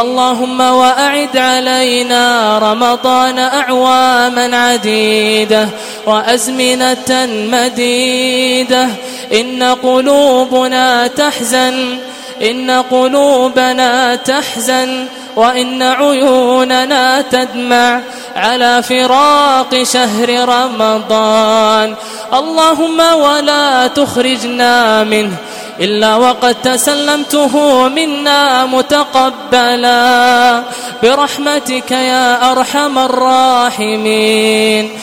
اللهم وأعد علينا رمضان أعواما عديدة وأزمنة مديدة. إن قلوبنا تحزن إن قلوبنا تحزن وإن عيوننا تدمع على فراق شهر رمضان. اللهم ولا تخرجنا منه إلا وقد تسلمته منا متقبلا. برحمتك يا أرحم الراحمين.